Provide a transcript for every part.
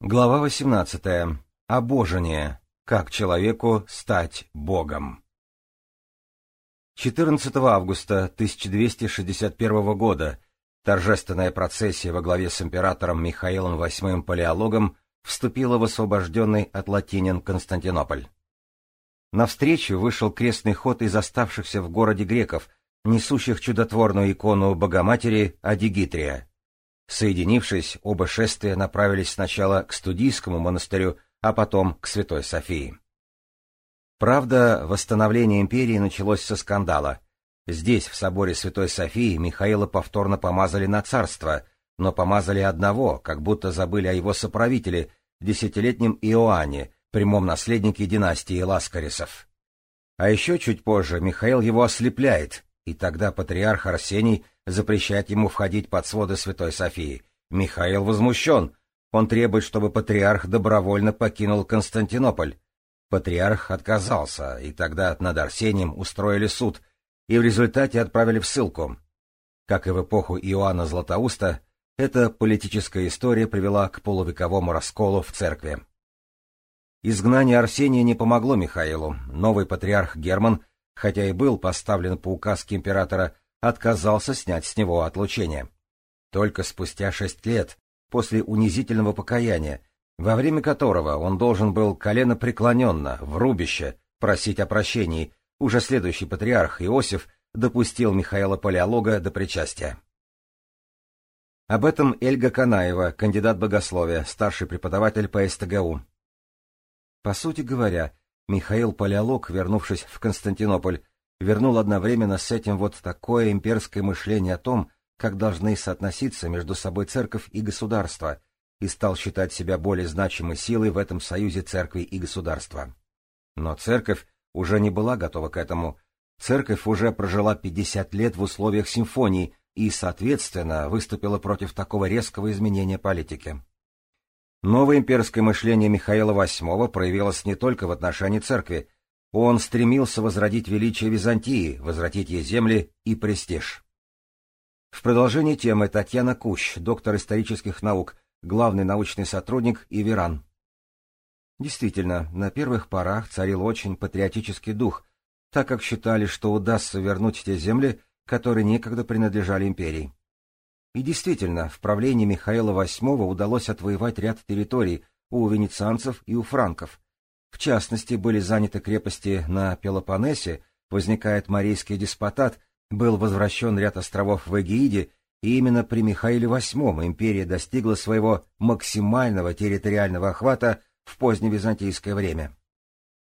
Глава 18. Обожение. Как человеку стать Богом. 14 августа 1261 года торжественная процессия во главе с императором Михаилом VIII Палеологом вступила в освобожденный от латинин Константинополь. Навстречу вышел крестный ход из оставшихся в городе греков, несущих чудотворную икону Богоматери Адигитрия. Соединившись, оба шествия направились сначала к студийскому монастырю, а потом к Святой Софии. Правда, восстановление империи началось со скандала. Здесь, в соборе Святой Софии, Михаила повторно помазали на царство, но помазали одного, как будто забыли о его соправителе, десятилетнем Иоанне, прямом наследнике династии Ласкарисов. А еще чуть позже Михаил его ослепляет, и тогда патриарх Арсений запрещает ему входить под своды Святой Софии. Михаил возмущен. Он требует, чтобы патриарх добровольно покинул Константинополь. Патриарх отказался, и тогда над Арсением устроили суд, и в результате отправили в ссылку. Как и в эпоху Иоанна Златоуста, эта политическая история привела к полувековому расколу в церкви. Изгнание Арсения не помогло Михаилу. Новый патриарх Герман хотя и был поставлен по указке императора, отказался снять с него отлучение. Только спустя шесть лет, после унизительного покаяния, во время которого он должен был коленопреклоненно, в рубище, просить о прощении, уже следующий патриарх Иосиф допустил Михаила Палеолога до причастия. Об этом Эльга Канаева, кандидат богословия, старший преподаватель по СТГУ. По сути говоря, Михаил Палеолог, вернувшись в Константинополь, вернул одновременно с этим вот такое имперское мышление о том, как должны соотноситься между собой церковь и государство, и стал считать себя более значимой силой в этом союзе церкви и государства. Но церковь уже не была готова к этому. Церковь уже прожила 50 лет в условиях симфонии и, соответственно, выступила против такого резкого изменения политики. Новое имперское мышление Михаила VIII проявилось не только в отношении церкви. Он стремился возродить величие Византии, возвратить ей земли и престиж. В продолжении темы Татьяна Кущ, доктор исторических наук, главный научный сотрудник Иверан. Действительно, на первых порах царил очень патриотический дух, так как считали, что удастся вернуть те земли, которые некогда принадлежали империи. И действительно, в правлении Михаила VIII удалось отвоевать ряд территорий у венецианцев и у франков. В частности, были заняты крепости на Пелопоннесе, возникает Марийский деспотат, был возвращен ряд островов в Эгеиде, и именно при Михаиле VIII империя достигла своего максимального территориального охвата в поздневизантийское время.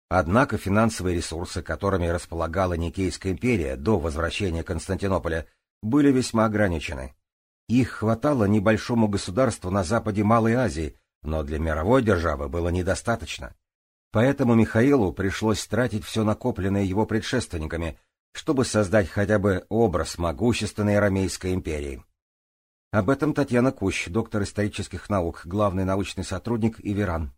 Однако финансовые ресурсы, которыми располагала Никейская империя до возвращения Константинополя, были весьма ограничены. Их хватало небольшому государству на западе Малой Азии, но для мировой державы было недостаточно. Поэтому Михаилу пришлось тратить все накопленное его предшественниками, чтобы создать хотя бы образ могущественной Арамейской империи. Об этом Татьяна Кущ, доктор исторических наук, главный научный сотрудник Иверан.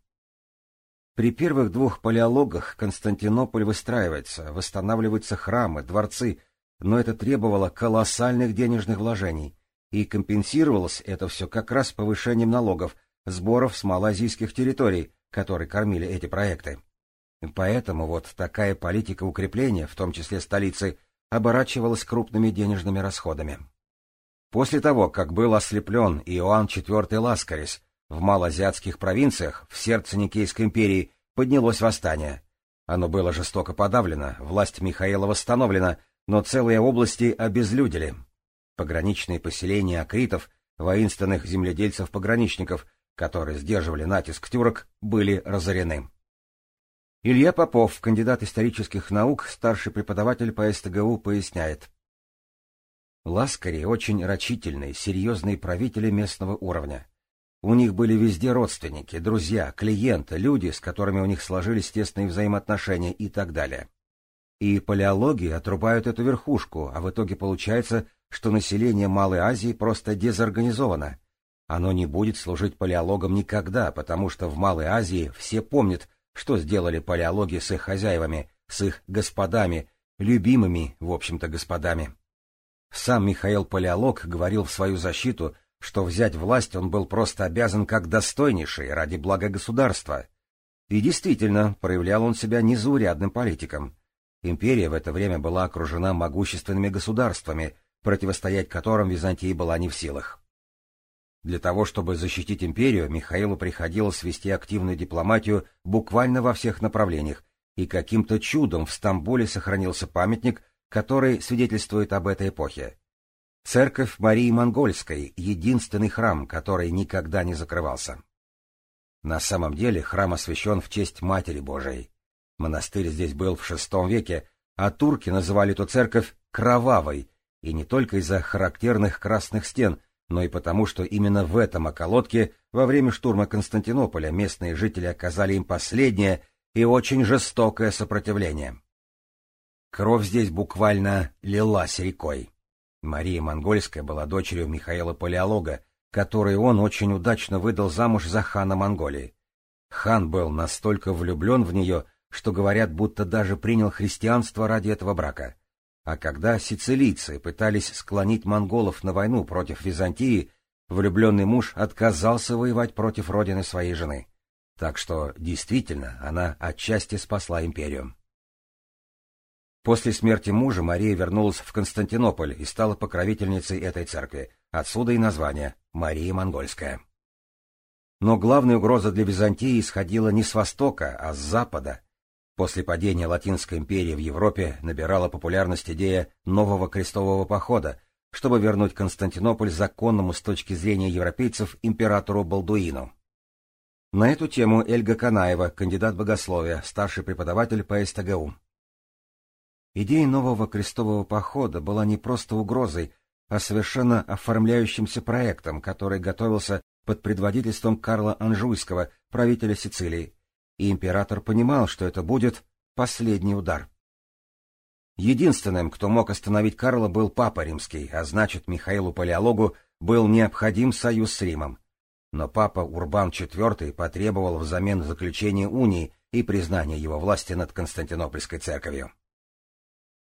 При первых двух палеологах Константинополь выстраивается, восстанавливаются храмы, дворцы, но это требовало колоссальных денежных вложений — и компенсировалось это все как раз повышением налогов, сборов с малоазийских территорий, которые кормили эти проекты. Поэтому вот такая политика укрепления, в том числе столицы, оборачивалась крупными денежными расходами. После того, как был ослеплен Иоанн IV Ласкарис, в малоазиатских провинциях, в сердце Никейской империи, поднялось восстание. Оно было жестоко подавлено, власть Михаила восстановлена, но целые области обезлюдили. Пограничные поселения акритов, воинственных земледельцев-пограничников, которые сдерживали натиск тюрок, были разорены. Илья Попов, кандидат исторических наук, старший преподаватель по СТГУ, поясняет. Ласкари очень рачительные, серьезные правители местного уровня. У них были везде родственники, друзья, клиенты, люди, с которыми у них сложились тесные взаимоотношения и так далее. И палеологи отрубают эту верхушку, а в итоге получается, что население Малой Азии просто дезорганизовано. Оно не будет служить палеологам никогда, потому что в Малой Азии все помнят, что сделали палеологи с их хозяевами, с их господами, любимыми, в общем-то, господами. Сам Михаил Палеолог говорил в свою защиту, что взять власть он был просто обязан как достойнейший ради блага государства. И действительно, проявлял он себя незаурядным политиком. Империя в это время была окружена могущественными государствами, противостоять которым Византия была не в силах. Для того, чтобы защитить империю, Михаилу приходилось вести активную дипломатию буквально во всех направлениях, и каким-то чудом в Стамбуле сохранился памятник, который свидетельствует об этой эпохе. Церковь Марии Монгольской — единственный храм, который никогда не закрывался. На самом деле храм освящен в честь Матери Божией. Монастырь здесь был в VI веке, а турки называли эту церковь «кровавой», и не только из-за характерных красных стен, но и потому, что именно в этом околотке во время штурма Константинополя местные жители оказали им последнее и очень жестокое сопротивление. Кровь здесь буквально лилась рекой. Мария Монгольская была дочерью Михаила Палеолога, который он очень удачно выдал замуж за хана Монголии. Хан был настолько влюблен в нее, что говорят, будто даже принял христианство ради этого брака. А когда сицилийцы пытались склонить монголов на войну против Византии, влюбленный муж отказался воевать против родины своей жены. Так что, действительно, она отчасти спасла империю. После смерти мужа Мария вернулась в Константинополь и стала покровительницей этой церкви, отсюда и название Мария Монгольская. Но главная угроза для Византии исходила не с востока, а с запада. После падения Латинской империи в Европе набирала популярность идея нового крестового похода, чтобы вернуть Константинополь законному с точки зрения европейцев императору Балдуину. На эту тему Эльга Канаева, кандидат богословия, старший преподаватель по СТГУ. Идея нового крестового похода была не просто угрозой, а совершенно оформляющимся проектом, который готовился под предводительством Карла Анжуйского, правителя Сицилии, и император понимал, что это будет последний удар. Единственным, кто мог остановить Карла, был Папа Римский, а значит, Михаилу Палеологу был необходим союз с Римом. Но Папа Урбан IV потребовал взамен заключения унии и признания его власти над Константинопольской церковью.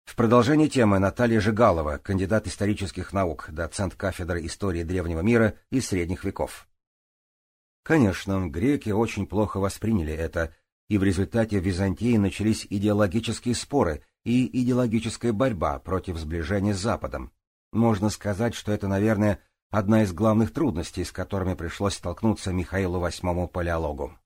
В продолжении темы Наталья Жигалова, кандидат исторических наук, доцент кафедры истории древнего мира и средних веков. Конечно, греки очень плохо восприняли это, и в результате в Византии начались идеологические споры и идеологическая борьба против сближения с Западом. Можно сказать, что это, наверное, одна из главных трудностей, с которыми пришлось столкнуться Михаилу VIII Палеологу.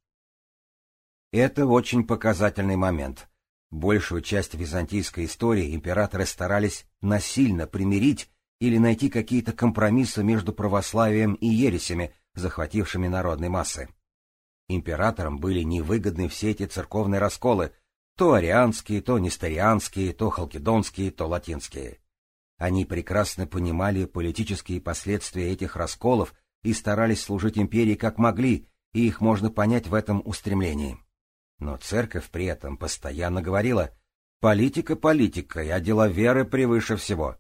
Это очень показательный момент — Большую часть византийской истории императоры старались насильно примирить или найти какие-то компромиссы между православием и ересями, захватившими народные массы. Императорам были невыгодны все эти церковные расколы, то арианские, то несторианские, то халкидонские, то латинские. Они прекрасно понимали политические последствия этих расколов и старались служить империи как могли, и их можно понять в этом устремлении. Но церковь при этом постоянно говорила «политика политикой, а дела веры превыше всего».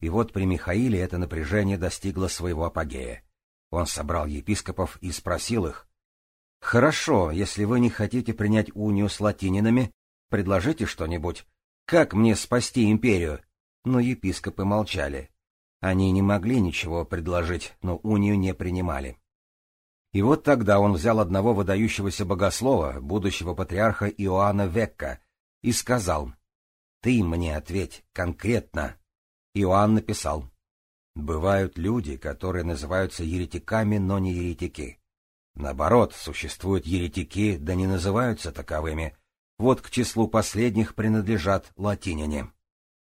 И вот при Михаиле это напряжение достигло своего апогея. Он собрал епископов и спросил их, «Хорошо, если вы не хотите принять унию с латининами, предложите что-нибудь. Как мне спасти империю?» Но епископы молчали. Они не могли ничего предложить, но унию не принимали. И вот тогда он взял одного выдающегося богослова, будущего патриарха Иоанна Векка, и сказал, «Ты мне ответь конкретно». Иоанн написал, «Бывают люди, которые называются еретиками, но не еретики. Наоборот, существуют еретики, да не называются таковыми. Вот к числу последних принадлежат латиняне».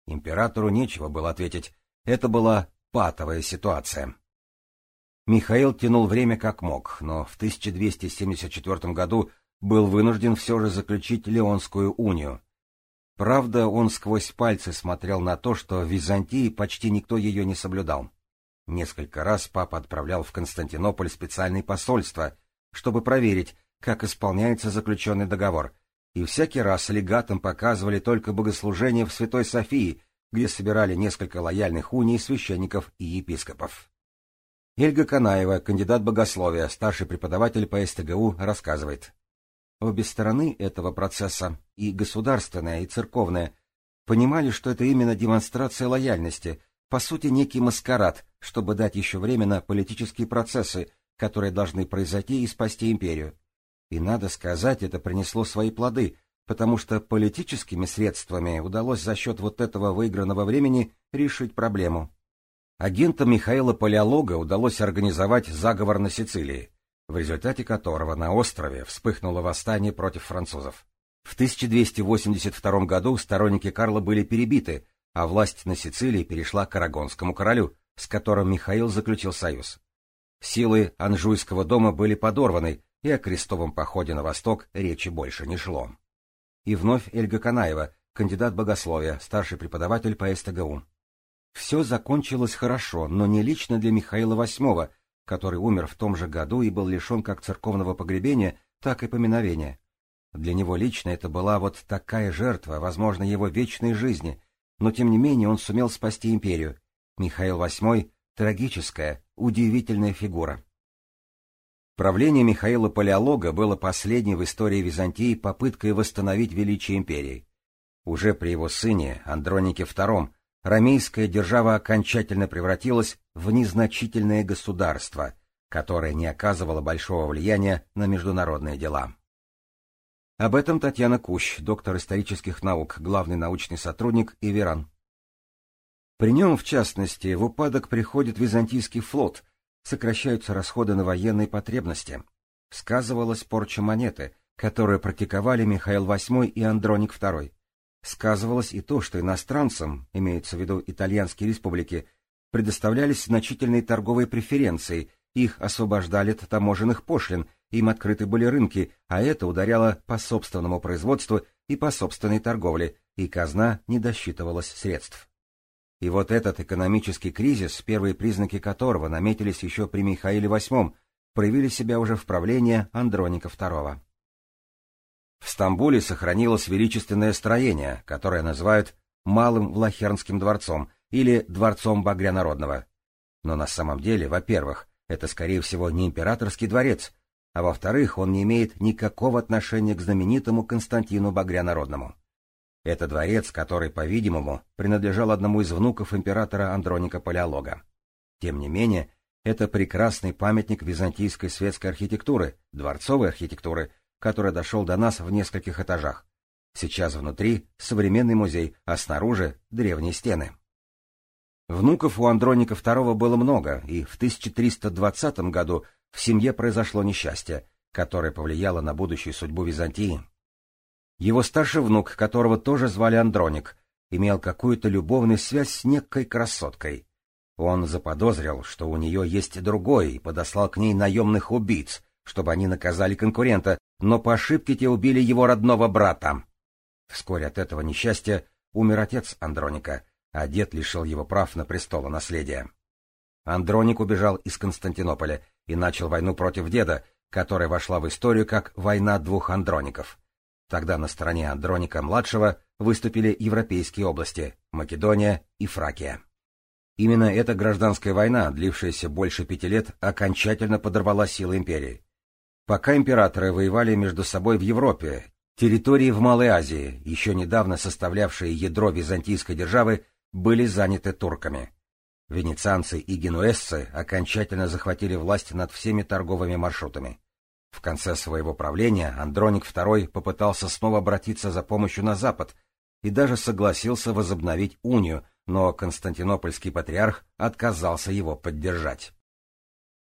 Императору нечего было ответить, это была патовая ситуация. Михаил тянул время как мог, но в 1274 году был вынужден все же заключить Леонскую унию. Правда, он сквозь пальцы смотрел на то, что в Византии почти никто ее не соблюдал. Несколько раз папа отправлял в Константинополь специальные посольства, чтобы проверить, как исполняется заключенный договор, и всякий раз легатам показывали только богослужение в Святой Софии, где собирали несколько лояльных уний священников и епископов. Ельга Канаева, кандидат богословия, старший преподаватель по СТГУ, рассказывает. Обе стороны этого процесса, и государственная, и церковная, понимали, что это именно демонстрация лояльности, по сути, некий маскарад, чтобы дать еще время на политические процессы, которые должны произойти и спасти империю. И, надо сказать, это принесло свои плоды, потому что политическими средствами удалось за счет вот этого выигранного времени решить проблему. Агентам Михаила Палеолога удалось организовать заговор на Сицилии, в результате которого на острове вспыхнуло восстание против французов. В 1282 году сторонники Карла были перебиты, а власть на Сицилии перешла к Арагонскому королю, с которым Михаил заключил союз. Силы Анжуйского дома были подорваны, и о крестовом походе на восток речи больше не шло. И вновь Эльга Канаева, кандидат богословия, старший преподаватель по СТГУ. Все закончилось хорошо, но не лично для Михаила VIII, который умер в том же году и был лишен как церковного погребения, так и поминовения. Для него лично это была вот такая жертва, возможно, его вечной жизни, но тем не менее он сумел спасти империю. Михаил VIII — трагическая, удивительная фигура. Правление Михаила Палеолога было последней в истории Византии попыткой восстановить величие империи. Уже при его сыне, Андронике II, ромейская держава окончательно превратилась в незначительное государство, которое не оказывало большого влияния на международные дела. Об этом Татьяна Кущ, доктор исторических наук, главный научный сотрудник Иверан. При нем, в частности, в упадок приходит византийский флот, сокращаются расходы на военные потребности. Сказывалась порча монеты, которую практиковали Михаил VIII и Андроник II. Сказывалось и то, что иностранцам, имеются в виду итальянские республики, предоставлялись значительные торговые преференции, их освобождали от таможенных пошлин, им открыты были рынки, а это ударяло по собственному производству и по собственной торговле, и казна не досчитывалась средств. И вот этот экономический кризис, первые признаки которого наметились еще при Михаиле VIII, проявили себя уже в правлении Андроника II. В Стамбуле сохранилось величественное строение, которое называют Малым Влахернским дворцом или Дворцом Багря Народного. Но на самом деле, во-первых, это, скорее всего, не императорский дворец, а во-вторых, он не имеет никакого отношения к знаменитому Константину Багря Народному. Это дворец, который, по-видимому, принадлежал одному из внуков императора Андроника Палеолога. Тем не менее, это прекрасный памятник византийской светской архитектуры, дворцовой архитектуры, который дошел до нас в нескольких этажах. Сейчас внутри современный музей, а снаружи древние стены. Внуков у Андроника II было много, и в 1320 году в семье произошло несчастье, которое повлияло на будущую судьбу Византии. Его старший внук, которого тоже звали Андроник, имел какую-то любовную связь с некой красоткой. Он заподозрил, что у нее есть другой, и подослал к ней наемных убийц, чтобы они наказали конкурента, но по ошибке те убили его родного брата. Вскоре от этого несчастья умер отец Андроника, а дед лишил его прав на престолонаследие. Андроник убежал из Константинополя и начал войну против деда, которая вошла в историю как «война двух Андроников». Тогда на стороне Андроника-младшего выступили европейские области — Македония и Фракия. Именно эта гражданская война, длившаяся больше пяти лет, окончательно подорвала силы империи. Пока императоры воевали между собой в Европе, территории в Малой Азии, еще недавно составлявшие ядро византийской державы, были заняты турками. Венецианцы и генуэзцы окончательно захватили власть над всеми торговыми маршрутами. В конце своего правления Андроник II попытался снова обратиться за помощью на Запад и даже согласился возобновить унию, но Константинопольский патриарх отказался его поддержать.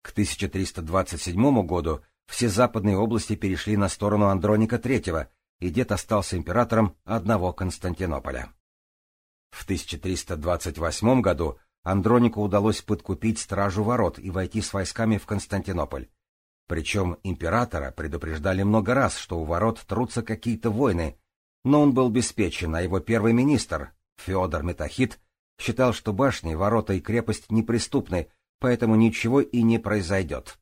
К 1327 году все западные области перешли на сторону Андроника III, и дед остался императором одного Константинополя. В 1328 году Андронику удалось подкупить стражу ворот и войти с войсками в Константинополь. Причем императора предупреждали много раз, что у ворот трутся какие-то войны, но он был беспечен, а его первый министр, Феодор Метахит, считал, что башни, ворота и крепость неприступны, поэтому ничего и не произойдет.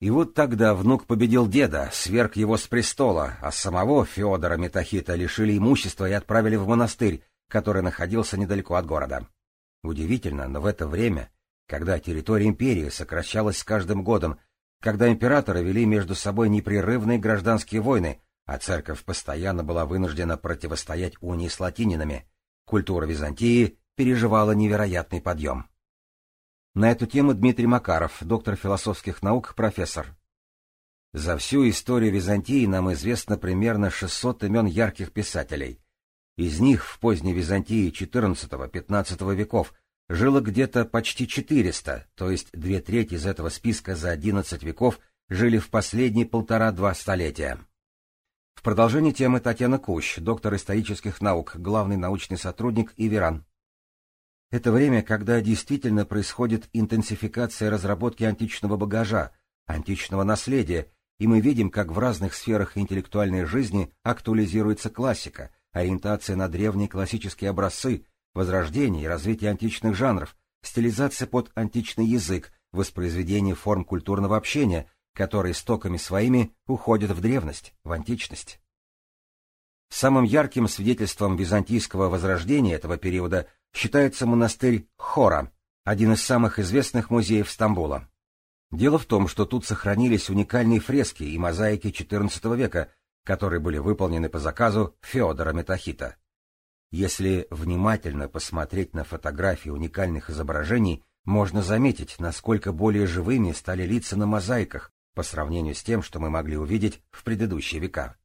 И вот тогда внук победил деда, сверг его с престола, а самого Феодора Метахита лишили имущества и отправили в монастырь, который находился недалеко от города. Удивительно, но в это время, когда территория империи сокращалась с каждым годом, когда императоры вели между собой непрерывные гражданские войны, а церковь постоянно была вынуждена противостоять унии с латининами, культура Византии переживала невероятный подъем. На эту тему Дмитрий Макаров, доктор философских наук, профессор. За всю историю Византии нам известно примерно 600 имен ярких писателей. Из них в поздней Византии XIV-XV веков жило где-то почти 400, то есть две трети из этого списка за 11 веков жили в последние полтора-два столетия. В продолжении темы Татьяна Кущ, доктор исторических наук, главный научный сотрудник Иверан. Это время, когда действительно происходит интенсификация разработки античного багажа, античного наследия, и мы видим, как в разных сферах интеллектуальной жизни актуализируется классика, ориентация на древние классические образцы, возрождение и развитие античных жанров, стилизация под античный язык, воспроизведение форм культурного общения, которые стоками своими уходят в древность, в античность. Самым ярким свидетельством византийского возрождения этого периода считается монастырь Хора, один из самых известных музеев Стамбула. Дело в том, что тут сохранились уникальные фрески и мозаики XIV века, которые были выполнены по заказу Феодора Метахита. Если внимательно посмотреть на фотографии уникальных изображений, можно заметить, насколько более живыми стали лица на мозаиках, по сравнению с тем, что мы могли увидеть в предыдущие века.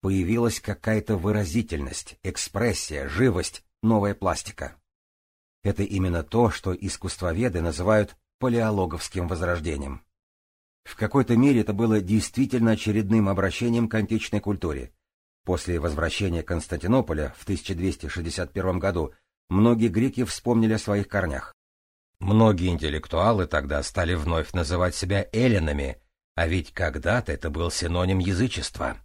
Появилась какая-то выразительность, экспрессия, живость, новая пластика. Это именно то, что искусствоведы называют палеологовским возрождением. В какой-то мере это было действительно очередным обращением к античной культуре. После возвращения Константинополя в 1261 году многие греки вспомнили о своих корнях. Многие интеллектуалы тогда стали вновь называть себя эллинами, а ведь когда-то это был синоним язычества.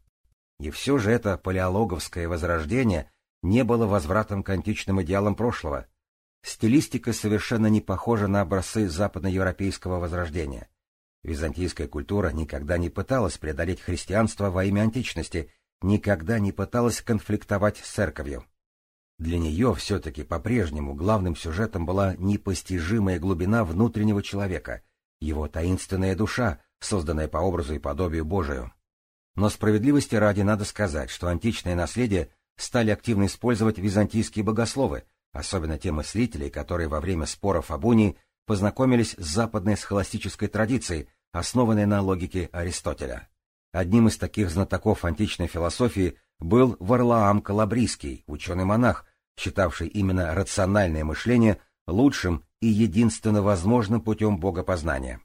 И все же это палеологовское возрождение не было возвратом к античным идеалам прошлого. Стилистика совершенно не похожа на образцы западноевропейского возрождения. Византийская культура никогда не пыталась преодолеть христианство во имя античности, никогда не пыталась конфликтовать с церковью. Для нее все-таки по-прежнему главным сюжетом была непостижимая глубина внутреннего человека, его таинственная душа, созданное по образу и подобию Божию. Но справедливости ради надо сказать, что античное наследие стали активно использовать византийские богословы, особенно те мыслители, которые во время споров об унии познакомились с западной схоластической традицией, основанной на логике Аристотеля. Одним из таких знатоков античной философии был Варлаам Калабрийский, ученый-монах, считавший именно рациональное мышление лучшим и единственно возможным путем богопознания.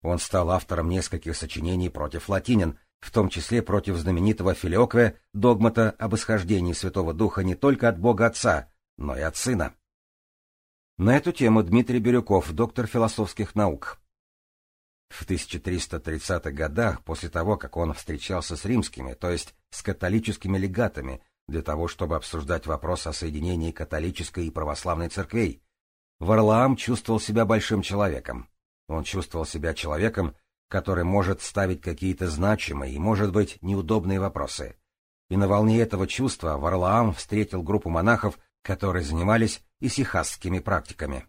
Он стал автором нескольких сочинений против латинин, в том числе против знаменитого филиокве догмата об исхождении Святого Духа не только от Бога Отца, но и от Сына. На эту тему Дмитрий Бирюков, доктор философских наук. В 1330-х годах, после того, как он встречался с римскими, то есть с католическими легатами, для того, чтобы обсуждать вопрос о соединении католической и православной церквей, Варлаам чувствовал себя большим человеком. Он чувствовал себя человеком, который может ставить какие-то значимые и, может быть, неудобные вопросы. И на волне этого чувства Варлаам встретил группу монахов, которые занимались исихазскими практиками.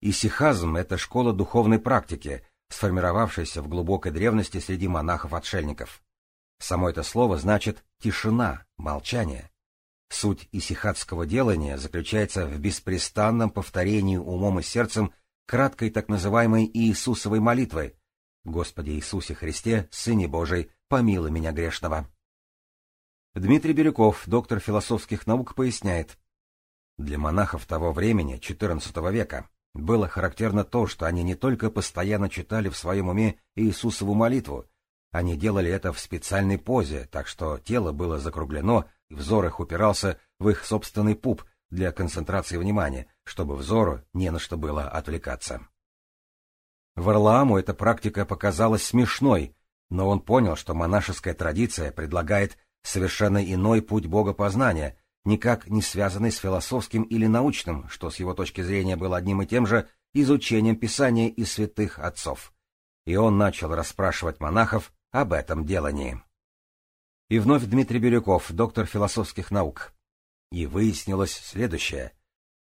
Исихазм — это школа духовной практики, сформировавшаяся в глубокой древности среди монахов-отшельников. Само это слово значит «тишина», «молчание». Суть исихатского делания заключается в беспрестанном повторении умом и сердцем краткой так называемой Иисусовой молитвы «Господи Иисусе Христе, Сыне Божий, помилуй меня грешного». Дмитрий Бирюков, доктор философских наук, поясняет. Для монахов того времени, XIV века, было характерно то, что они не только постоянно читали в своем уме Иисусову молитву, они делали это в специальной позе, так что тело было закруглено, и взор их упирался в их собственный пуп для концентрации внимания, чтобы взору не на что было отвлекаться. Варлааму эта практика показалась смешной, но он понял, что монашеская традиция предлагает совершенно иной путь богопознания, никак не связанный с философским или научным, что с его точки зрения было одним и тем же изучением Писания и святых отцов. И он начал расспрашивать монахов об этом делании. И вновь Дмитрий Бирюков, доктор философских наук. И выяснилось следующее.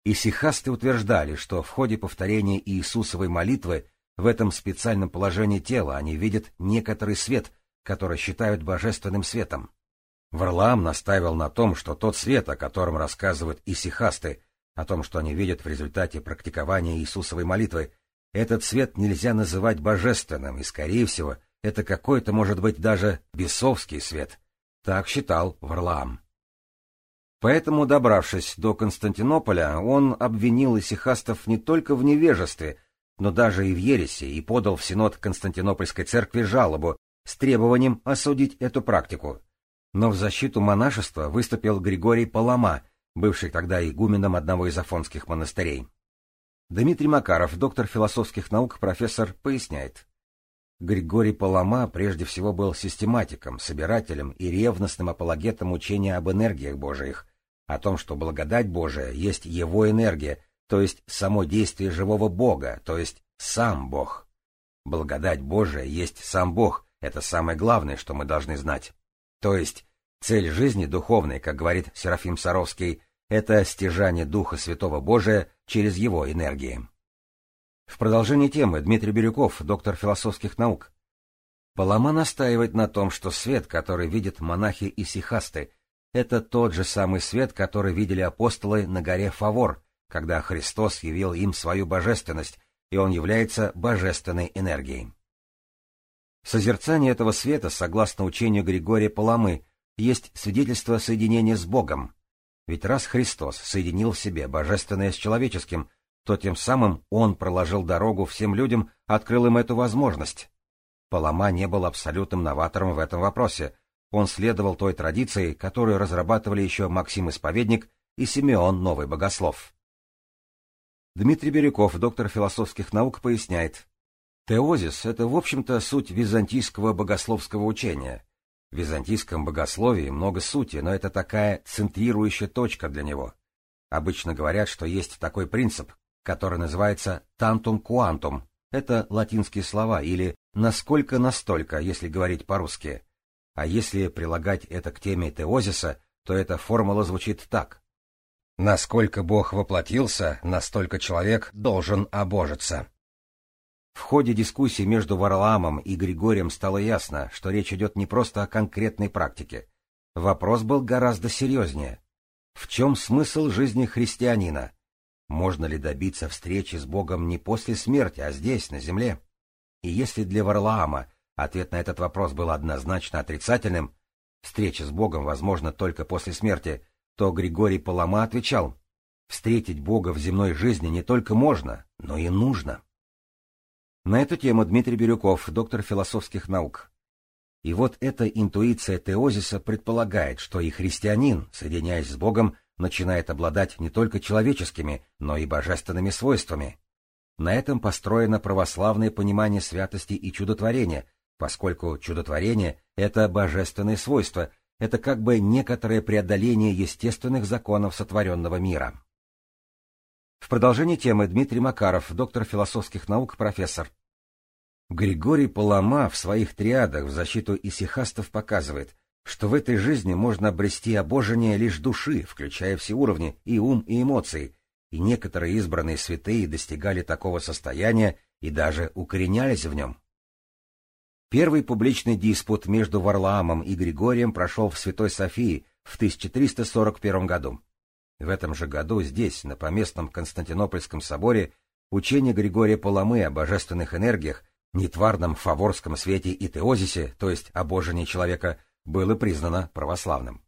Исихасты утверждали, что в ходе повторения Иисусовой молитвы в этом специальном положении тела они видят некоторый свет, который считают божественным светом. Варлаам настаивал на том, что тот свет, о котором рассказывают исихасты, о том, что они видят в результате практикования Иисусовой молитвы, этот свет нельзя называть божественным, и, скорее всего, это какой-то, может быть, даже бесовский свет. Так считал Варлаам. Поэтому, добравшись до Константинополя, он обвинил исихастов не только в невежестве, но даже и в ереси, и подал в Синод Константинопольской церкви жалобу с требованием осудить эту практику. Но в защиту монашества выступил Григорий Палама, бывший тогда игуменом одного из афонских монастырей. Дмитрий Макаров, доктор философских наук, профессор, поясняет. Григорий Палама прежде всего был систематиком, собирателем и ревностным апологетом учения об энергиях Божиих, о том, что благодать Божия есть его энергия, то есть само действие живого Бога, то есть сам Бог. Благодать Божия есть сам Бог, это самое главное, что мы должны знать. То есть цель жизни духовной, как говорит Серафим Саровский, это стяжание Духа Святого Божия через его энергии. В продолжении темы Дмитрий Бирюков, доктор философских наук. Палама настаивает на том, что свет, который видят монахи и сихасты, это тот же самый свет, который видели апостолы на горе Фавор, когда Христос явил им свою божественность, и он является божественной энергией. Созерцание этого света, согласно учению Григория Паламы, есть свидетельство соединения с Богом. Ведь раз Христос соединил в себе божественное с человеческим, то тем самым Он проложил дорогу всем людям, открыл им эту возможность. Палама не был абсолютным новатором в этом вопросе, он следовал той традиции, которую разрабатывали еще Максим Исповедник и Симеон Новый Богослов. Дмитрий Бирюков, доктор философских наук, поясняет. Теозис — это, в общем-то, суть византийского богословского учения. В византийском богословии много сути, но это такая центрирующая точка для него. Обычно говорят, что есть такой принцип, который называется «tantum quantum». Это латинские слова, или «насколько настолько», если говорить по-русски. А если прилагать это к теме теозиса, то эта формула звучит так. Насколько Бог воплотился, настолько человек должен обожиться. В ходе дискуссии между Варлаамом и Григорием стало ясно, что речь идет не просто о конкретной практике. Вопрос был гораздо серьезнее. В чем смысл жизни христианина? Можно ли добиться встречи с Богом не после смерти, а здесь, на земле? И если для Варлаама Ответ на этот вопрос был однозначно отрицательным. Встреча с Богом возможна только после смерти. То Григорий Палама отвечал, встретить Бога в земной жизни не только можно, но и нужно. На эту тему Дмитрий Бирюков, доктор философских наук. И вот эта интуиция теозиса предполагает, что и христианин, соединяясь с Богом, начинает обладать не только человеческими, но и божественными свойствами. На этом построено православное понимание святости и чудотворения, поскольку чудотворение — это божественное свойство, это как бы некоторое преодоление естественных законов сотворенного мира. В продолжении темы Дмитрий Макаров, доктор философских наук, профессор. Григорий Палама в своих триадах в защиту исихастов показывает, что в этой жизни можно обрести обожение лишь души, включая все уровни, и ум, и эмоции, и некоторые избранные святые достигали такого состояния и даже укоренялись в нем. Первый публичный диспут между Варлаамом и Григорием прошел в Святой Софии в 1341 году. В этом же году здесь, на поместном Константинопольском соборе, учение Григория Паламы о божественных энергиях, нетварном фаворском свете и теозисе, то есть о божении человека, было признано православным.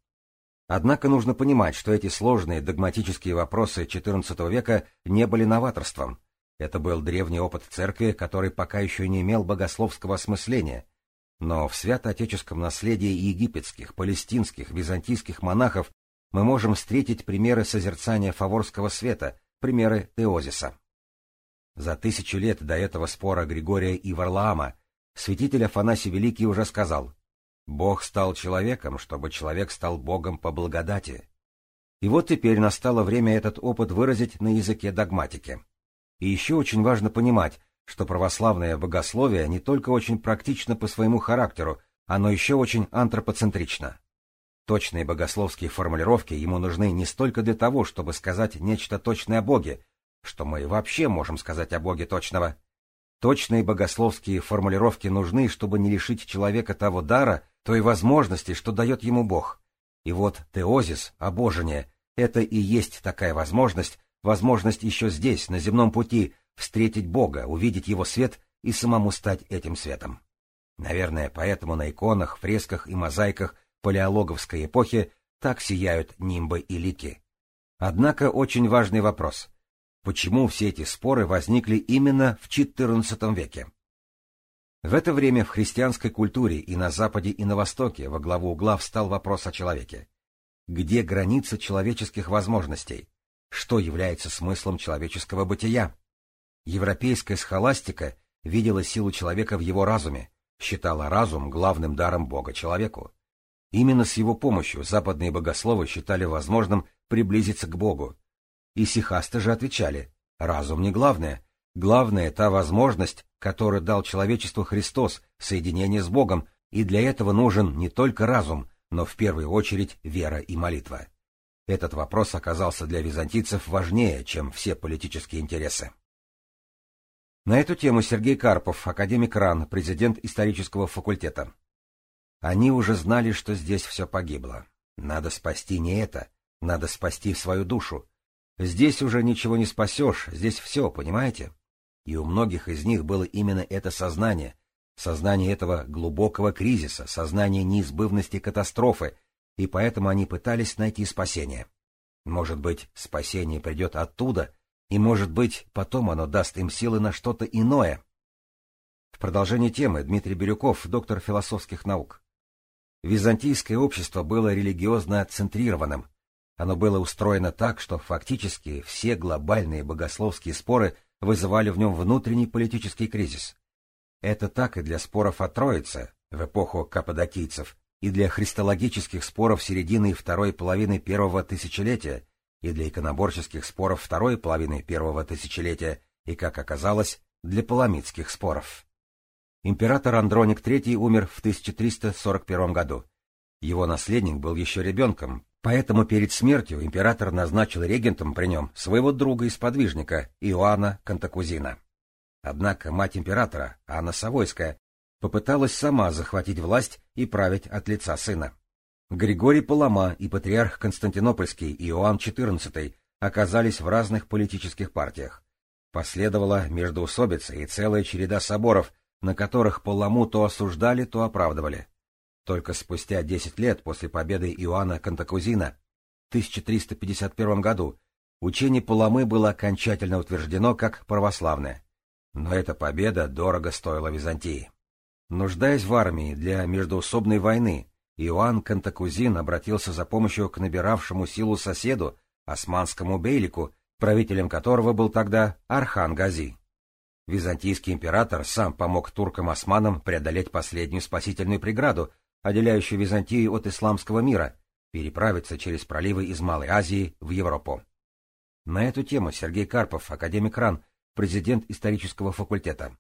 Однако нужно понимать, что эти сложные догматические вопросы XIV века не были новаторством, это был древний опыт церкви, который пока еще не имел богословского осмысления. Но в святоотеческом наследии египетских, палестинских, византийских монахов мы можем встретить примеры созерцания фаворского света, примеры теозиса. За тысячу лет до этого спора Григория и Варлаама святитель Афанасий Великий уже сказал «Бог стал человеком, чтобы человек стал Богом по благодати». И вот теперь настало время этот опыт выразить на языке догматики. И еще очень важно понимать, что православное богословие не только очень практично по своему характеру, оно еще очень антропоцентрично. Точные богословские формулировки ему нужны не столько для того, чтобы сказать нечто точное о Боге, что мы вообще можем сказать о Боге точного. Точные богословские формулировки нужны, чтобы не лишить человека того дара, той возможности, что дает ему Бог. И вот теозис, обожение, это и есть такая возможность, возможность еще здесь, на земном пути, встретить Бога, увидеть Его свет и самому стать этим светом. Наверное, поэтому на иконах, фресках и мозаиках палеологовской эпохи так сияют нимбы и лики. Однако очень важный вопрос. Почему все эти споры возникли именно в XIV веке? В это время в христианской культуре и на Западе, и на Востоке во главу угла встал вопрос о человеке. Где граница человеческих возможностей? Что является смыслом человеческого бытия? Европейская схоластика видела силу человека в его разуме, считала разум главным даром Бога человеку. Именно с его помощью западные богословы считали возможным приблизиться к Богу. И сихасты же отвечали, разум не главное, главное та возможность, которую дал человечеству Христос, соединение с Богом, и для этого нужен не только разум, но в первую очередь вера и молитва. Этот вопрос оказался для византийцев важнее, чем все политические интересы. На эту тему Сергей Карпов, академик РАН, президент исторического факультета. Они уже знали, что здесь все погибло. Надо спасти не это, надо спасти свою душу. Здесь уже ничего не спасешь, здесь все, понимаете? И у многих из них было именно это сознание, сознание этого глубокого кризиса, сознание неизбывности катастрофы, и поэтому они пытались найти спасение. Может быть, спасение придет оттуда, и, может быть, потом оно даст им силы на что-то иное. В продолжении темы Дмитрий Бирюков, доктор философских наук. Византийское общество было религиозно центрированным. Оно было устроено так, что фактически все глобальные богословские споры вызывали в нем внутренний политический кризис. Это так и для споров о Троице в эпоху каппадокийцев, и для христологических споров середины и второй половины первого тысячелетия, и для иконоборческих споров второй половины первого тысячелетия, и, как оказалось, для паламидских споров. Император Андроник III умер в 1341 году. Его наследник был еще ребенком, поэтому перед смертью император назначил регентом при нем своего друга и сподвижника Иоанна Кантакузина. Однако мать императора, Анна Савойская, попыталась сама захватить власть и править от лица сына. Григорий Палама и патриарх Константинопольский Иоанн XIV оказались в разных политических партиях. Последовала междоусобица и целая череда соборов, на которых Паламу то осуждали, то оправдывали. Только спустя десять лет после победы Иоанна Кантакузина в 1351 году учение Паламы было окончательно утверждено как православное. Но эта победа дорого стоила Византии. Нуждаясь в армии для междоусобной войны, Иоанн Кантакузин обратился за помощью к набиравшему силу соседу, османскому бейлику, правителем которого был тогда Архан Гази. Византийский император сам помог туркам-османам преодолеть последнюю спасительную преграду, отделяющую Византию от исламского мира, переправиться через проливы из Малой Азии в Европу. На эту тему Сергей Карпов, академик РАН, президент исторического факультета.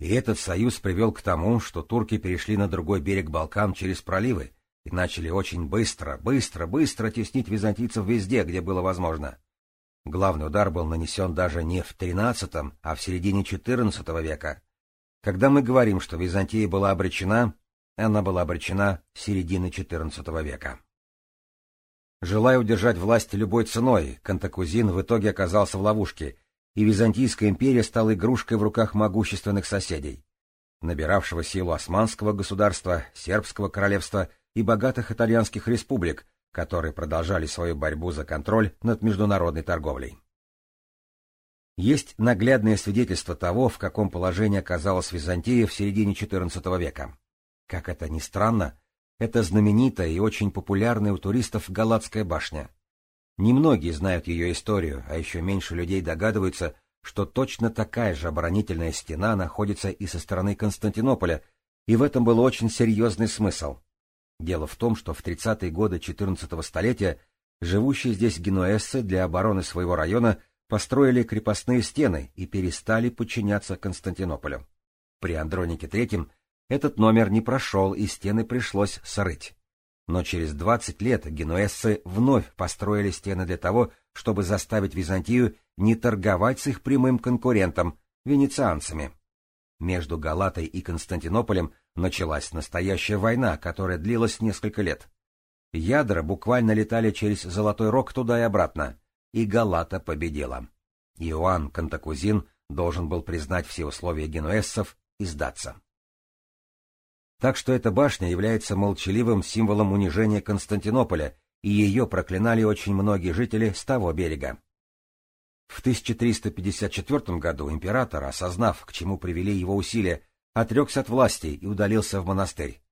И этот союз привел к тому, что турки перешли на другой берег Балкан через проливы и начали очень быстро, быстро, быстро теснить византийцев везде, где было возможно. Главный удар был нанесен даже не в XIII, а в середине XIV века. Когда мы говорим, что Византия была обречена, она была обречена в середине XIV века. Желая удержать власть любой ценой, Кантакузин в итоге оказался в ловушке и Византийская империя стала игрушкой в руках могущественных соседей, набиравшего силу османского государства, сербского королевства и богатых итальянских республик, которые продолжали свою борьбу за контроль над международной торговлей. Есть наглядное свидетельство того, в каком положении оказалась Византия в середине XIV века. Как это ни странно, это знаменитая и очень популярная у туристов Галатская башня. Немногие знают ее историю, а еще меньше людей догадываются, что точно такая же оборонительная стена находится и со стороны Константинополя, и в этом был очень серьезный смысл. Дело в том, что в 30-е годы XIV столетия живущие здесь генуэзцы для обороны своего района построили крепостные стены и перестали подчиняться Константинополю. При Андронике III этот номер не прошел, и стены пришлось срыть. Но через 20 лет генуэзцы вновь построили стены для того, чтобы заставить Византию не торговать с их прямым конкурентом, венецианцами. Между Галатой и Константинополем началась настоящая война, которая длилась несколько лет. Ядра буквально летали через Золотой Рог туда и обратно. и Галата победила. Иоанн Кантакузин должен был признать все условия генуэзцев и сдаться. Так что эта башня является молчаливым символом унижения Константинополя, и ее проклинали очень многие жители с того берега. В 1354 году император, осознав, к чему привели его усилия, отрекся от власти и удалился в монастырь.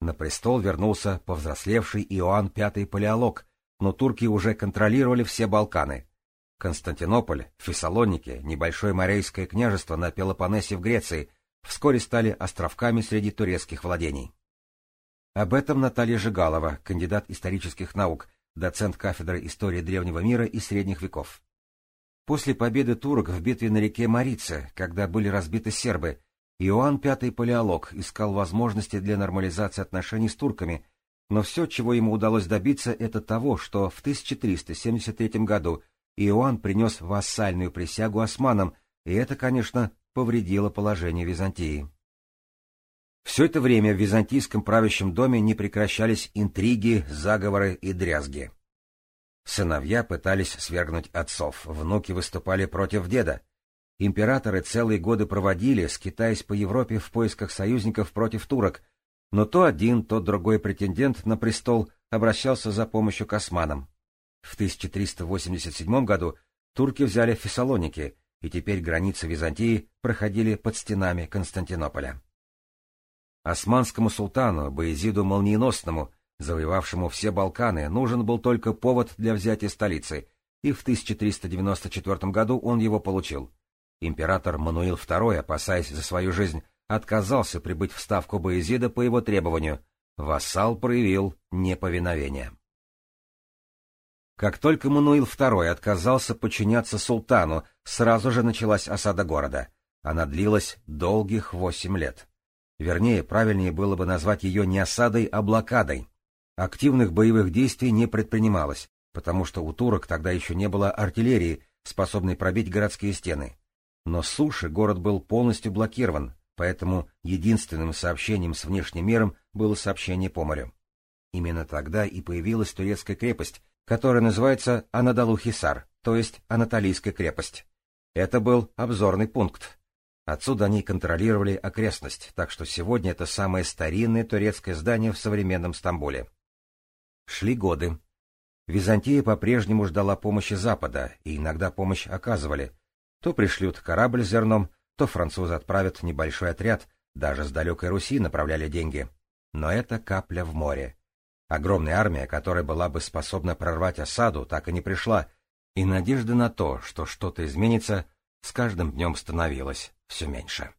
На престол вернулся повзрослевший Иоанн V Палеолог, но турки уже контролировали все Балканы. Константинополь, Фессалоники, небольшое Морейское княжество на Пелопоннесе в Греции вскоре стали островками среди турецких владений. Об этом Наталья Жигалова, кандидат исторических наук, доцент кафедры истории древнего мира и средних веков. После победы турок в битве на реке Марице, когда были разбиты сербы, Иоанн V Палеолог искал возможности для нормализации отношений с турками, но все, чего ему удалось добиться, это того, что в 1373 году Иоанн принес вассальную присягу османам, и это, конечно, повредило положение Византии. Все это время в византийском правящем доме не прекращались интриги, заговоры и дрязги. Сыновья пытались свергнуть отцов, внуки выступали против деда. Императоры целые годы проводили, скитаясь по Европе в поисках союзников против турок, но то один, то другой претендент на престол обращался за помощью к османам. В 1387 году турки взяли Фессалоники, и теперь границы Византии проходили под стенами Константинополя. Османскому султану Боязиду Молниеносному завоевавшему все Балканы, нужен был только повод для взятия столицы, и в 1394 году он его получил. Император Мануил II, опасаясь за свою жизнь, отказался прибыть в ставку Боязида по его требованию. Вассал проявил неповиновение. Как только Мануил II отказался подчиняться султану, сразу же началась осада города. Она длилась долгих восемь лет. Вернее, правильнее было бы назвать ее не осадой, а блокадой. Активных боевых действий не предпринималось, потому что у турок тогда еще не было артиллерии, способной пробить городские стены. Но с суши город был полностью блокирован, поэтому единственным сообщением с внешним миром было сообщение по морю. Именно тогда и появилась турецкая крепость, которая называется Анадалу-Хисар, то есть Анатолийская крепость. Это был обзорный пункт. Отсюда они контролировали окрестность, так что сегодня это самое старинное турецкое здание в современном Стамбуле. Шли годы. Византия по-прежнему ждала помощи Запада, и иногда помощь оказывали. То пришлют корабль с зерном, то французы отправят небольшой отряд, даже с далекой Руси направляли деньги. Но это капля в море. Огромная армия, которая была бы способна прорвать осаду, так и не пришла, и надежды на то, что что-то изменится, с каждым днем становилось все меньше.